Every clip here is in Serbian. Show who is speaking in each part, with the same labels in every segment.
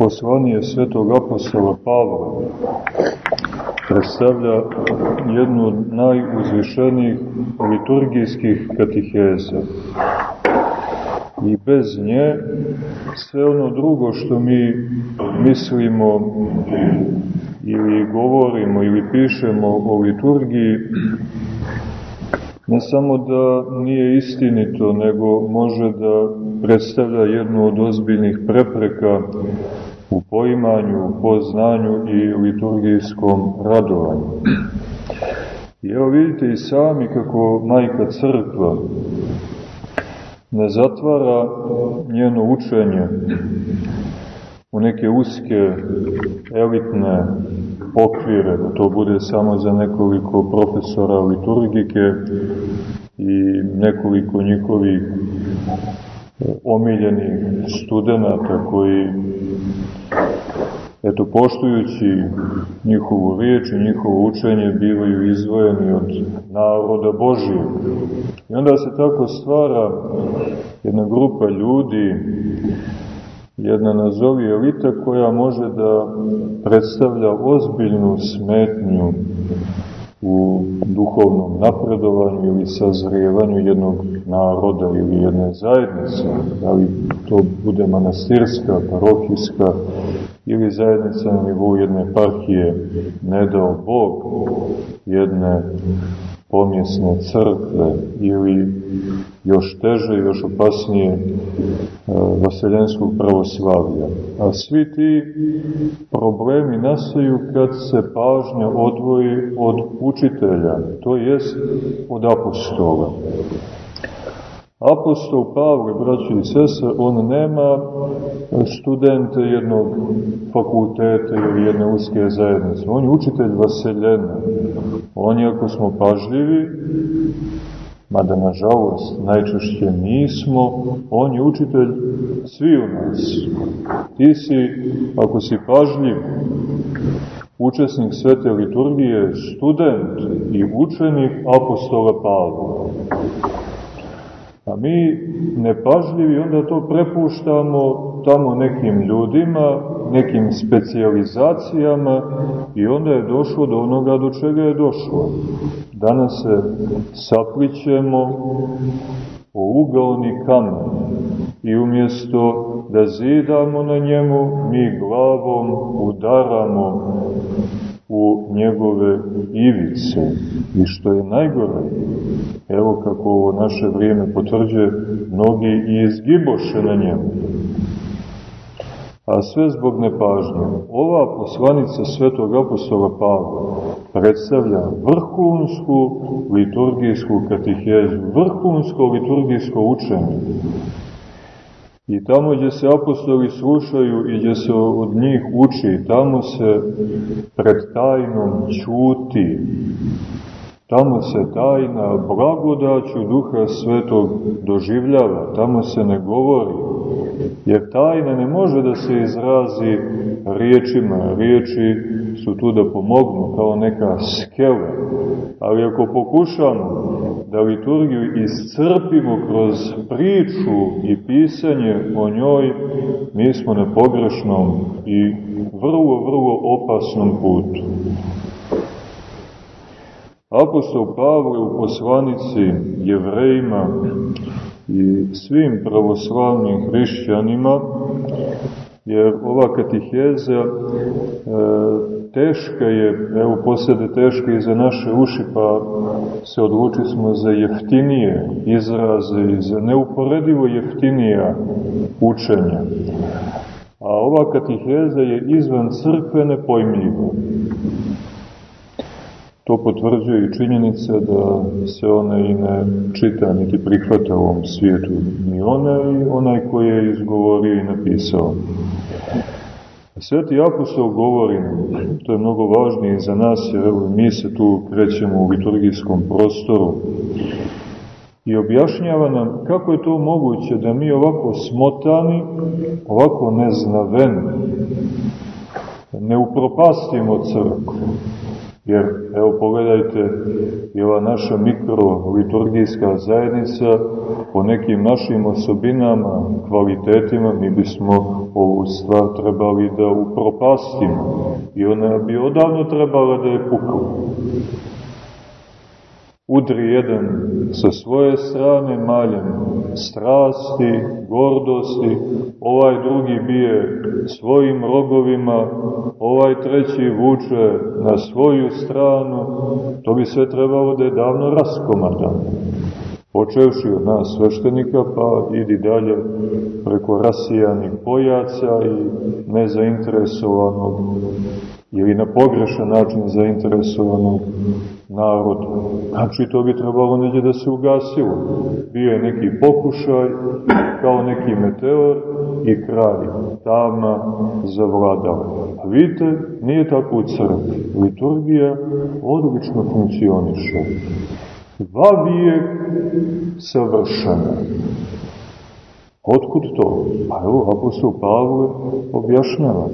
Speaker 1: poslanije svetog apostola Pavla predstavlja jednu od najuzvišenijih liturgijskih katiheza. I bez nje sve ono drugo što mi mislimo ili govorimo ili pišemo o liturgiji ne samo da nije istinito, nego može da predstavlja jednu od ozbiljnih prepreka u poimanju, poznanju i liturgijskom radovanju. I evo vidite i sami kako majka crkva ne zatvara njeno učenje u neke uske, elitne okvire, da to bude samo za nekoliko profesora liturgike i nekoliko njihovih omiljenih studenta koji eto poštujući njihovu riječ i njihovo učenje bivaju izvojeni od naroda Božije. I onda se tako stvara jedna grupa ljudi, jedna nazovi elita koja može da predstavlja ozbiljnu smetnju u duhovnom napredovanju ili sazrijevanju jednog naroda ili jedne zajednice, da li to bude manastirska, parohijska ili zajednica na nivou jedne parhije, ne dao Bog jedne pomjesne crkve ili još teže, još opasnije e, vaseljenskog pravoslavlja. A svi ti problemi nastaju kad se pažnja odvoji od učitelja, to jest od apostola. Apostol Pavle, braći i sese, on nema studente jednog fakulteta ili jedne uske zajednice. On je učitelj vaseljena. On je, ako smo pažljivi, mada nažalost najčešće nismo, on je učitelj svi u nas. Ti si, ako si pažljiv, učesnik svete liturgije, student i učenik apostola Pavla. A mi nepažljivi onda to prepuštamo tamo nekim ljudima, nekim specijalizacijama i onda je došlo do onoga do čega je došlo. Danas se saplićemo o ugaoni kamen i umjesto da zidamo na njemu, mi glavom udaramo u njegove ivice. I što je najgore, evo kako ovo naše vrijeme potvrđuje, mnogi i izgiboše na njemu. A sve zbog nepažnje. Ova poslanica svetog apostola Pavla predstavlja vrhunsku liturgijsku katehezu, vrhunsko liturgijsko učenje I tamo gdje se apostoli slušaju i gdje se od njih uči, tamo se pred tajnom čuti. Tamo se tajna blagodaću Duha Svetog doživljava, tamo se ne govori. Jer tajna ne može da se izrazi riječima. Riječi su tu da pomognu kao neka skela. Ali ako pokušamo da liturgiju iscrpimo kroz priču i pisanje o njoj, mi smo na pogrešnom i vrlo, vrlo opasnom putu. Apostol Pavle u poslanici jevrejima i svim pravoslavnim hrišćanima, jer ova katiheza e, teška je, evo posljede teška i za naše uši, pa se odluči smo za jeftinije izraze i za neuporedivo jeftinija učenja. A ova katiheza je izvan crkve nepojmljiva. To potvrđuje i činjenica da se ona i ne čita niti prihvata u ovom svijetu, ni ona i onaj koji je izgovorio i napisao. Sveti apostol govori to je mnogo važnije za nas, jer mi se tu krećemo u liturgijskom prostoru, i objašnjava nam kako je to moguće da mi ovako smotani, ovako neznaveni, ne upropastimo crkvu, Jer, evo pogledajte, i ova naša mikroliturgijska zajednica po nekim našim osobinama, kvalitetima, mi bismo ovu stvar trebali da upropastimo. I ona bi odavno trebala da je pukla udri jedan sa svoje strane maljem strasti, gordosti, ovaj drugi bije svojim rogovima, ovaj treći vuče na svoju stranu, to bi sve trebalo da je davno raskomadano. Počevši od nas sveštenika, pa idi dalje preko rasijanih pojaca i nezainteresovanog ili na pogrešan način zainteresovanog naroda. Znači, to bi trebalo neđe da se ugasilo. Bio je neki pokušaj, kao neki meteor i kraj, tama zavladala. A vidite, nije tako u crkvi. Liturgija odlično funkcioniše. Dva vijek savršena. Otkud to? Pa evo, apostol Pavle objašnjava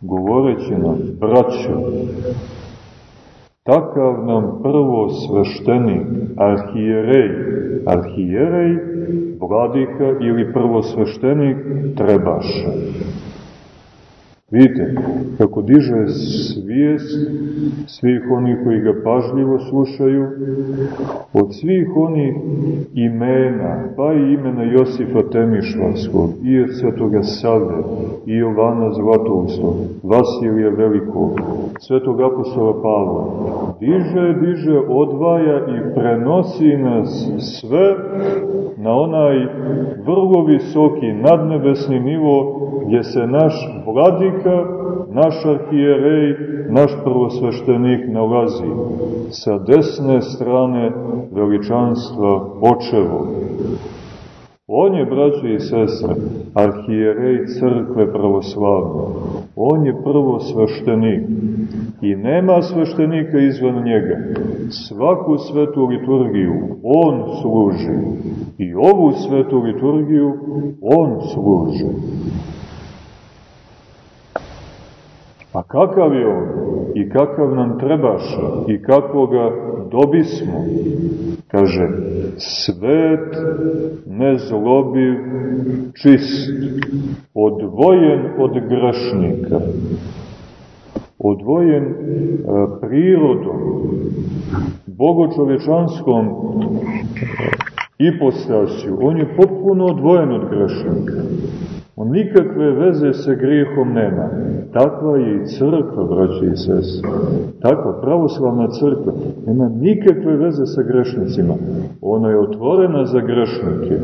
Speaker 1: govoreći nam, braćo, takav nam prvo sveštenik, arhijerej, arhijerej, vladika ili prvo sveštenik trebaše. Vidite, kako diže svijest svih onih koji ga pažljivo slušaju, od svih onih imena, pa i imena Josifa Temišvarskog, i od Svetoga Save, i Jovana Zlatoustog, Vasilija Velikog, Svetog apostola Pavla, diže, diže, odvaja i prenosi nas sve na onaj vrlo visoki nadnebesni nivo gdje se naš vladika, naš arhijerej, naš prvosveštenik nalazi sa desne strane veličanstva očevo. On je, braći i sestre, arhijerej crkve pravoslavne. On je prvo sveštenik i nema sveštenika izvan njega. Svaku svetu liturgiju on služi i ovu svetu liturgiju on služi. A kakav je on? I kakav nam trebaše? I kako ga dobismo? Kaže, svet, nezlobiv, čist, odvojen od grešnika, odvojen e, prirodom, bogočovečanskom ipostasiju. On je potpuno odvojen od grešnika. On nikakve veze sa grijehom nema. Takva je i crkva, braći i sese. Takva pravoslavna crkva nema nikakve veze sa grešnicima. Ona je otvorena za grešnike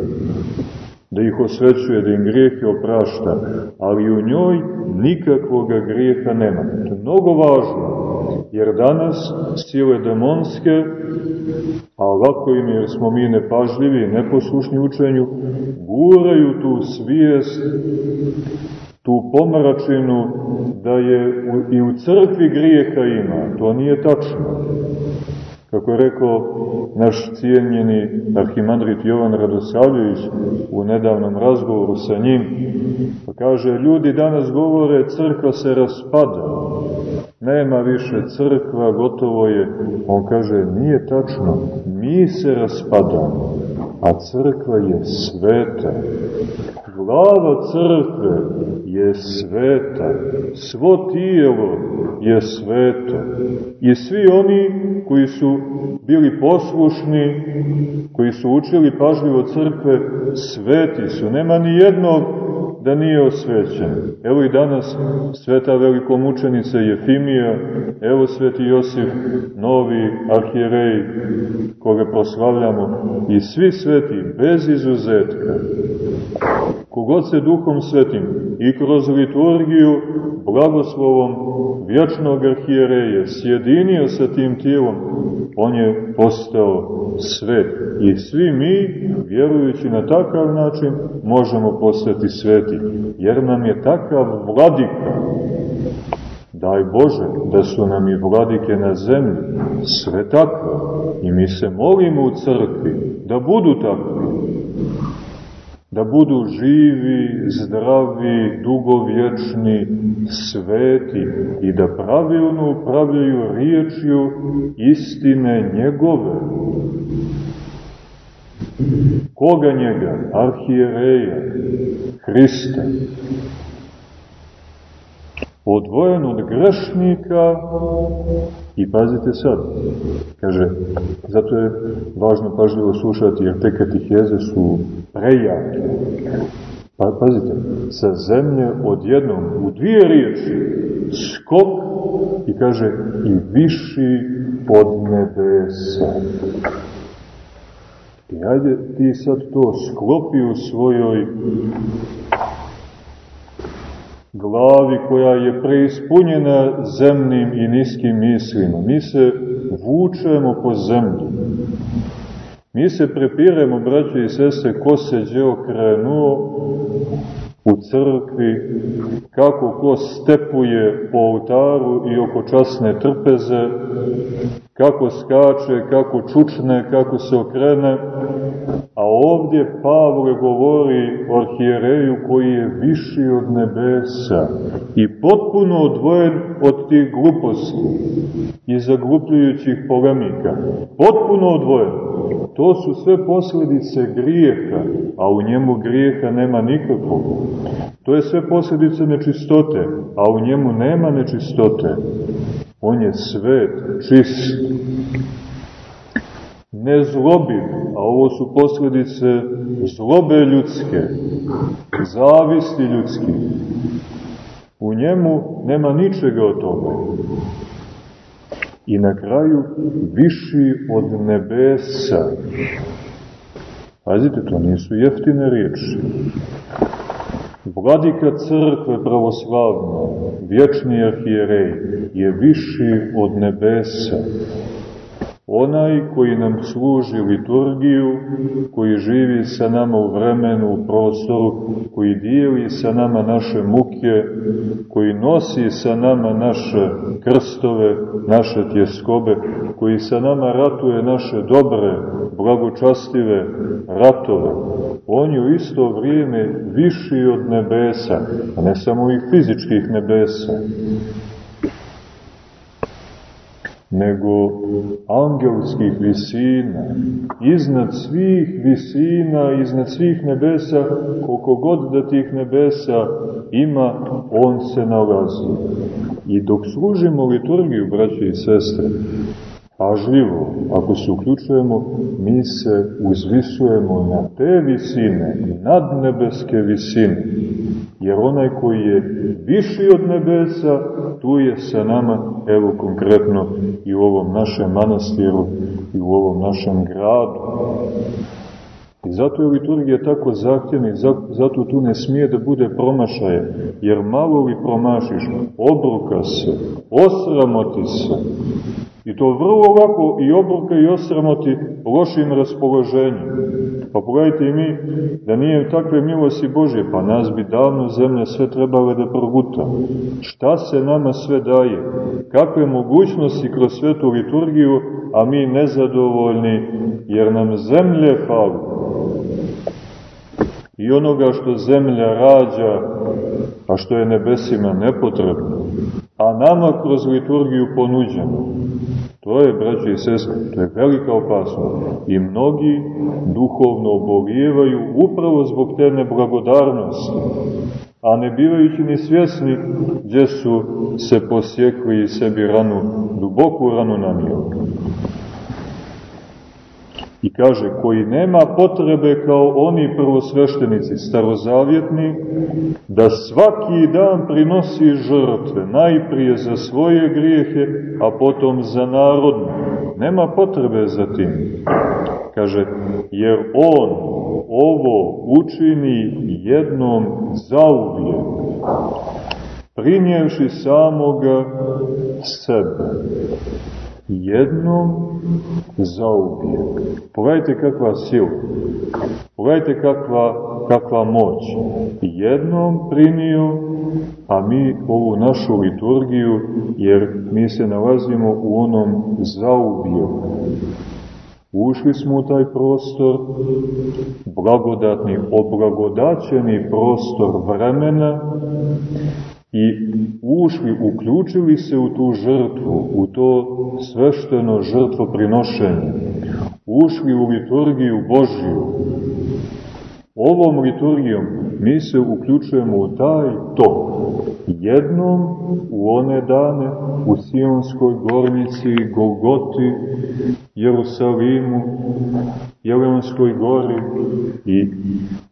Speaker 1: da ih osvećuje, da im grijehe oprašta, ali u njoj nikakvoga grijeha nema. To je mnogo važno, jer danas sile demonske, a ovako im jer smo mi nepažljivi, neposlušni učenju, guraju tu svijest, tu pomračinu da je i u crkvi grijeha ima. To nije tačno. Kako je rekao naš cijenjeni arhimandrit Jovan Radosavljević u nedavnom razgovoru sa njim, pa kaže, ljudi danas govore, crkva se raspada, nema više crkva, gotovo je. On kaže, nije tačno, mi se raspadamo, a crkva je sveta. Glava crkve je sveta, svo tijelo je sveto. I svi oni koji su bili poslušni, koji su učili pažljivo crkve, sveti su. Nema ni jednog da nije osvećen. Evo i danas sveta velikomučenica Jefimija, evo sveti Josif, novi arhijerej koga proslavljamo i svi sveti, bez izuzetka, kogod se duhom svetim i kroz liturgiju blagoslovom vječnog arhijereja sjedinio sa tim tijelom, on je postao svet. I svi mi, vjerujući na takav način, možemo postati sveti, jer nam je takav vladika, Daj Bože da su nam i vladike na zemlji sve takve i mi se molimo u crkvi da budu takvi da budu živi, zdravi, dugovječni, sveti i da pravilno upravljaju riječju istine njegove. Koga njega? Arhijereja, Hrista. Odvojen od grešnika i pazite sad, kaže, zato je važno pažljivo slušati jer te katiheze su prejake. Pa, pazite, sa zemlje odjednom u dvije riječi skok i kaže i viši od nebesa. I ajde ti sad to sklopi u svojoj glavi koja je preispunjena zemnim i niskim mislima. Mi se vučemo po zemlji. Mi se prepiremo, braće i sese, ko se gdje okrenuo u crkvi, kako ko stepuje po oltaru i oko časne trpeze, kako skače, kako čučne, kako se okrene, a ovdje Pavle govori o arhijereju koji je viši od nebesa i potpuno odvojen od tih gluposti i zaglupljujućih polemika. Potpuno odvojen. To su sve posljedice grijeha, a u njemu grijeha nema nikakvog. To je sve posljedice nečistote, a u njemu nema nečistote. On je svet, čist, nezlobiv, a ovo su posljedice zlobe ljudske, zavisti ljudske. U njemu nema ničega od toga. I na kraju viši od nebesa. Pazite, to nisu jeftine riječi. Vladika crkve pravoslavna, vječni arhijerej, je viši od nebesa. Onaj koji nam služi liturgiju, koji živi sa nama u vremenu, u prostoru, koji dijeli sa nama naše muke, koji nosi sa nama naše krstove, naše tjeskobe, koji sa nama ratuje naše dobre, blagočastive ratove. On je u isto vrijeme viši od nebesa, a ne samo i fizičkih nebesa nego angelskih visina, iznad svih visina, iznad svih nebesa, koliko god da tih nebesa ima, on se nalazi. I dok služimo liturgiju, braće i sestre, pažljivo, ako se uključujemo, mi se uzvisujemo na te visine, nadnebeske visine, jer onaj koji je viši od nebesa, tu je sa nama, evo konkretno i u ovom našem manastiru i u ovom našem gradu. I zato je liturgija tako zahtjevna i zato tu ne smije da bude promašaje, jer malo li promašiš, obruka se, osramoti se, I to vrlo lako i obruka i osramoti lošim raspoloženjem. Pa pogledajte i mi, da nije takve milosti Božje, pa nas bi davno zemlja sve trebala da proguta. Šta se nama sve daje? Kakve mogućnosti kroz svetu liturgiju, a mi nezadovoljni, jer nam zemlje fali. I onoga što zemlja rađa, a što je nebesima nepotrebno, a nama kroz liturgiju ponuđeno. To je, braći i sestre, to je velika opasnost. I mnogi duhovno obolijevaju upravo zbog te neblagodarnosti, a ne bivajući ni svjesni gdje su se posjekli i sebi ranu, duboku ranu nanijeli. I kaže, koji nema potrebe kao oni prvosveštenici starozavjetni, da svaki dan prinosi žrtve, najprije za svoje grijehe, a potom za narodne. Nema potrebe za tim. Kaže, jer on ovo učini jednom zauvijek, prinjevši samoga sebe jednom zauvijek. Pogledajte kakva sila, pogledajte kakva, kakva moć. Jednom primio, a mi ovu našu liturgiju, jer mi se nalazimo u onom zauvijeku. Ušli smo u taj prostor, blagodatni, oblagodaćeni prostor vremena i ušli, uključili se u tu žrtvu, u to svešteno žrtvoprinošenje. Ušli u liturgiju Božiju. Ovom liturgijom mi se uključujemo u taj tok. Jednom u one dane u Sionskoj gornici, Golgoti, Jerusalimu, Jelenskoj gori i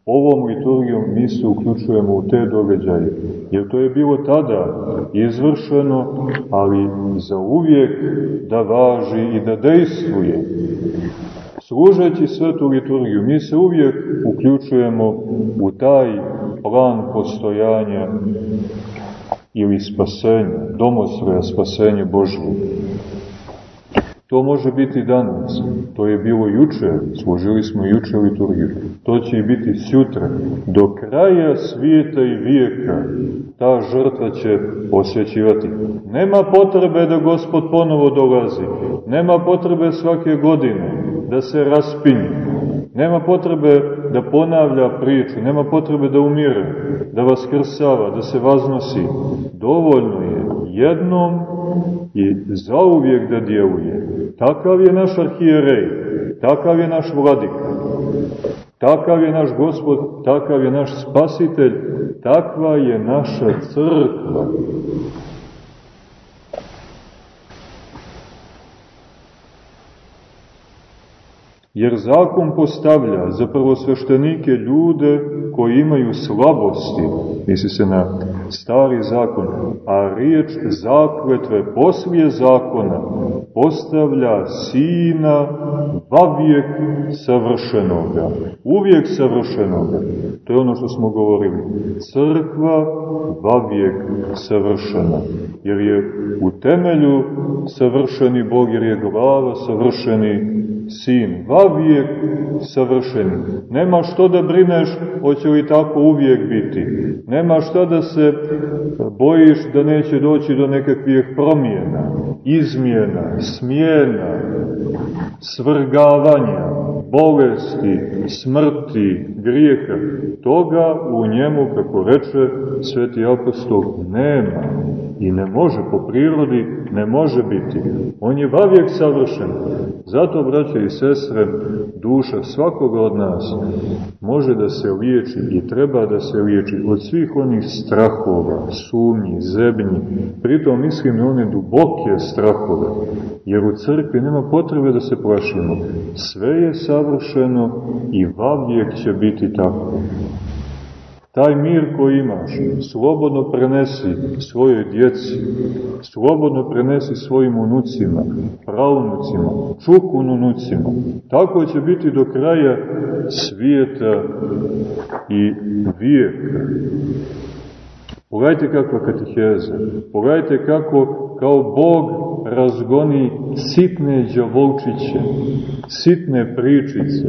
Speaker 1: ovom liturgijom mi se uključujemo u te događaje. Jer to je bilo tada izvršeno, ali za uvijek da važi i da dejstvuje. Služeći svetu liturgiju, mi se uvijek uključujemo u taj plan postojanja ili spasenja, domosvoja spasenja Božje. To može biti danas, to je bilo juče, služili smo juče liturgiju, to će i biti sutra. Do kraja svijeta i vijeka ta žrtva će osjećivati. Nema potrebe da Gospod ponovo dolazi, nema potrebe svake godine da se raspinje, nema potrebe da ponavlja priču, nema potrebe da umire, da vaskrsava, da se vaznosi. Dovoljno je jednom i zauvijek da djeluje. Takav je naš arhijerej, takav je naš vladika, takav je naš gospod, takav je naš spasitelj, takva je naša crkva. Jer zakon postavlja za prvosveštenike ljude koji imaju slabosti, misli se na stari zakon, a riječ zakletve poslije zakona postavlja sina vavijek savršenoga, uvijek savršenoga. To je ono što smo govorili. Crkva vavijek savršena, jer je u temelju savršeni Bog, jer je glava savršeni sin, vavijek savršeni. Nema što da brineš, hoće li tako uvijek biti. Nema što da se bojiš da neće doći do nekakvih promjena, izmjena, smjena, svrgavanja, bolesti, smrti, grijeha. Toga u njemu, kako reče sveti apostol, nema i ne može po prirodi, ne može biti. On je vavijek savršen. Zato, braće i sestre, duša svakoga od nas može da se liječi i treba da se liječi od svih onih strahova, sumnji, zebnji. Pritom mislim na one duboke strahove, jer u crkvi nema potrebe da se plašimo. Sve je savršeno i vavijek će biti tako. Taj mir koji imaš, slobodno prenesi svojoj djeci, slobodno prenesi svojim unucima, pravunucima, čukununucima. Tako će biti do kraja svijeta i vijeka. Pogledajte kakva katiheza, pogledajte kako kao Bog razgoni sitne džavolčiće, sitne pričice,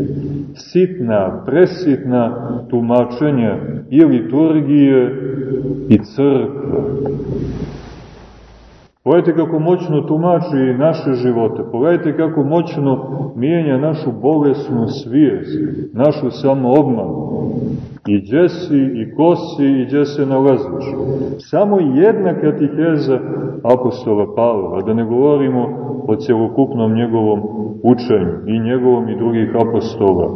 Speaker 1: sitna, presitna tumačenja i liturgije i crkve. Pogledajte kako moćno tumači naše živote, pogledajte kako moćno mijenja našu bolesnu svijest, našu samoobmanu. I gdje si, i ko si, i gdje se nalaziš. Samo jedna katiheza apostola Pavla, da ne govorimo o celokupnom njegovom učenju i njegovom i drugih apostola.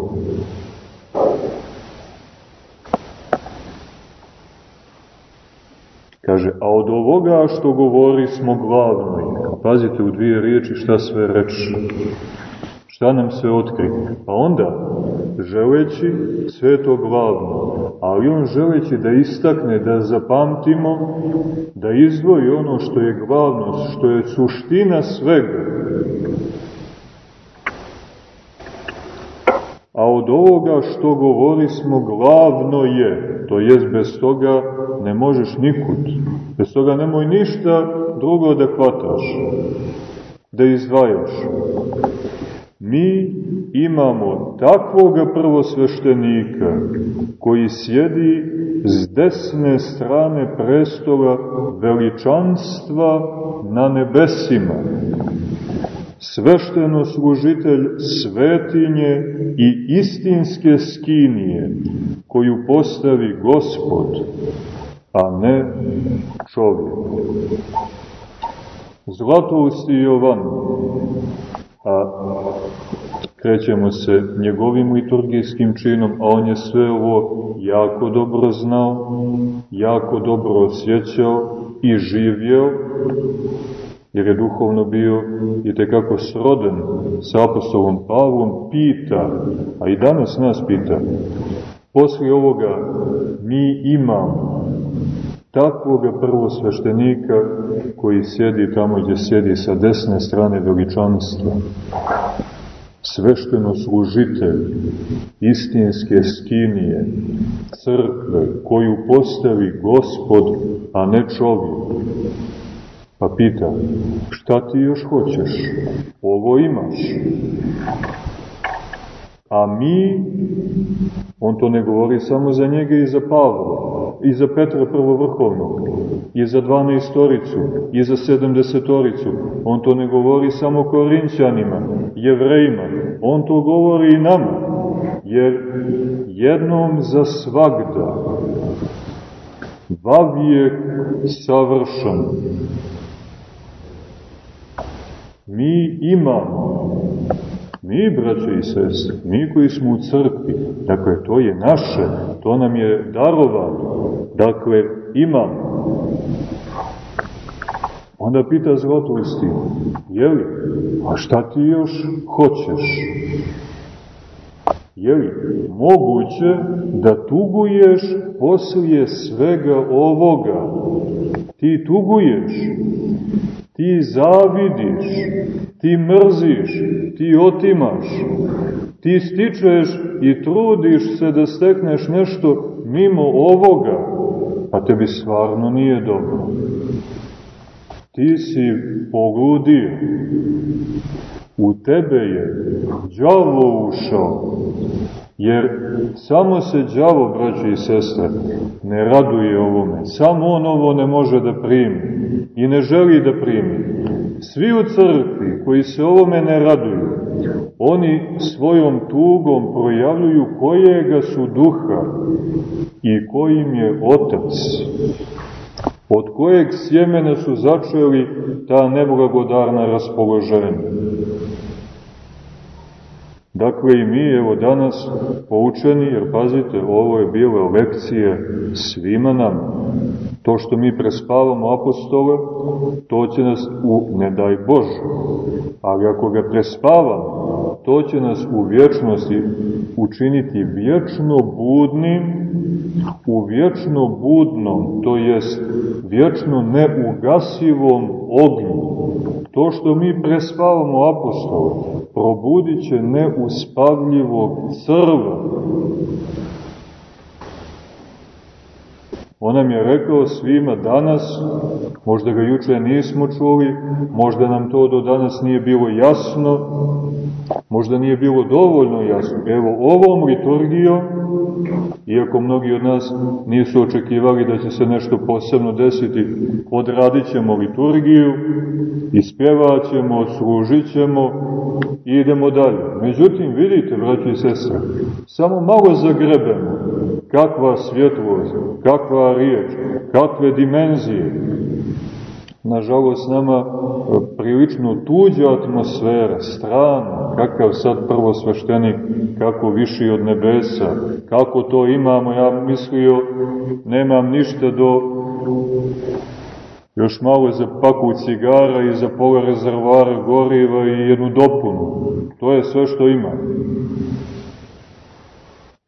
Speaker 1: Kaže, a od ovoga što govori smo glavno. Pazite u dvije riječi šta sve reči. Šta nam se otkri? Pa onda, želeći sve to glavno, ali on želeći da istakne, da zapamtimo, da izdvoji ono što je glavno, što je suština svega. A od ovoga što govori smo glavno je, to jest bez toga ne možeš nikud, bez toga nemoj ništa drugo da hvataš, da izdvajaš. Mi imamo takvoga prvosveštenika koji sjedi s desne strane prestola veličanstva na nebesima. svešteno služitelj svetinje i istinske skinije, koju postavi Gospod, a ne čovjek. Zlatousti Jovan, a krećemo se njegovim liturgijskim činom, a on je sve ovo jako dobro znao, jako dobro osjećao i živjeo, jer je duhovno bio i tekako sroden sa apostolom Pavlom, pita, a i danas nas pita, poslije ovoga mi imamo takvoga prvosveštenika koji sjedi tamo gdje sjedi sa desne strane veličanstva. Svešteno služitelj istinske skinije, crkve, koju postavi gospod, a ne čovjek. Pa pita, šta ti još hoćeš? Ovo imaš. A mi, on to ne govori samo za njega i za Pavla, i za Petra prvovrhovnog, i za dvanaistoricu, i za sedamdesetoricu. On to ne govori samo korinćanima, jevrejima, on to govori i nama, jer jednom za svagda, vavijek savršen, mi imamo Mi, braćo i sestre, mi koji smo u crkvi, dakle, to je naše, to nam je darovano, dakle, imamo. Onda pita zlatosti, jeli, a šta ti još hoćeš? Jeli, moguće da tuguješ poslije svega ovoga? Ti tuguješ, ti zavidiš, ti mrziš, ti otimaš, ti stičeš i trudiš se da stekneš nešto mimo ovoga, pa tebi stvarno nije dobro. Ti si pogludio, u tebe je đavo ušao, jer samo se đavo, braći i sestre, ne raduje ovome, samo on ovo ne može da primi i ne želi da primi. Svi u crkvi koji se ovome ne raduju, oni svojom tugom projavljuju kojega su duha i kojim je otac od kojeg sjemena su začeli ta neblagodarna raspoloženja. Dakle i mi evo danas poučeni, jer pazite, ovo je bila lekcije svima nam. To što mi prespavamo apostole, to će nas u, ne daj Bože, ali ako ga prespavamo, to će nas u vječnosti učiniti vječno budnim, u vječno budnom, to jest vječno neugasivom ognju. To što mi prespavamo apostole, probudit će neuspavljivog crva. On nam je rekao svima danas, možda ga juče nismo čuli, možda nam to do danas nije bilo jasno, možda nije bilo dovoljno jasno. Evo ovom liturgijom, iako mnogi od nas nisu očekivali da će se nešto posebno desiti, odradit ćemo liturgiju, ispjevat ćemo, služit ćemo i idemo dalje. Međutim, vidite, braći i sestre, samo malo zagrebemo kakva svjetlost, kakva riječ, kakve dimenzije. Nažalost, nama e, prilično tuđa atmosfera, strana, kakav sad prvo sveštenik, kako viši od nebesa, kako to imamo, ja mislio, nemam ništa do još malo za paku cigara i za pola rezervara goriva i jednu dopunu. To je sve što imam.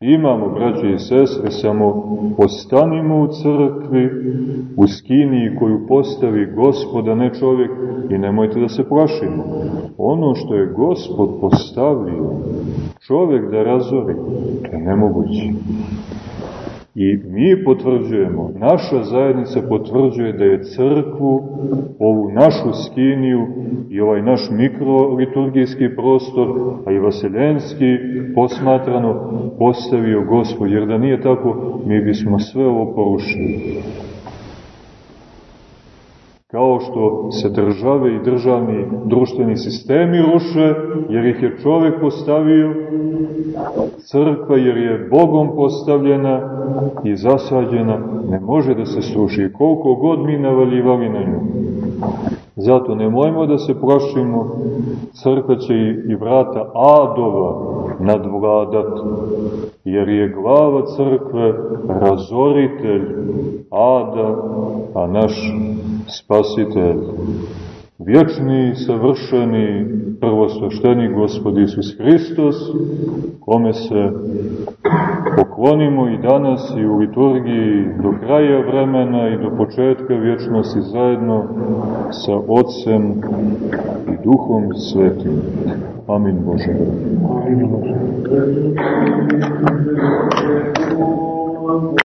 Speaker 1: Imamo, braće i sestre, samo postanimo u crkvi, u skiniji koju postavi gospoda, ne čovjek, i nemojte da se plašimo. Ono što je gospod postavio, čovjek da razori, to je nemoguće. I mi potvrđujemo, naša zajednica potvrđuje da je crkvu, ovu našu skiniju i ovaj naš mikroliturgijski prostor, a i vaseljenski posmatrano, postavio Gospod, jer da nije tako, mi bismo sve ovo porušili. Kao što se države i državni društveni sistemi ruše, jer ih je čovek postavio, crkva jer je Bogom postavljena i zasađena, ne može da se sruši, koliko god mi navaljivali na nju. Zato nemojmo da se prošimo, crkva će i vrata adova nadvladat, jer je glava crkve razoritelj ada, a naš spasitelj. Vječni, savršeni, prvosvešteni Gospod Isus Hristos, kome se poklonimo i danas i u liturgiji do kraja vremena i do početka vječnosti zajedno sa Otcem i Duhom Svetim. Amin Bože. Amin Bože.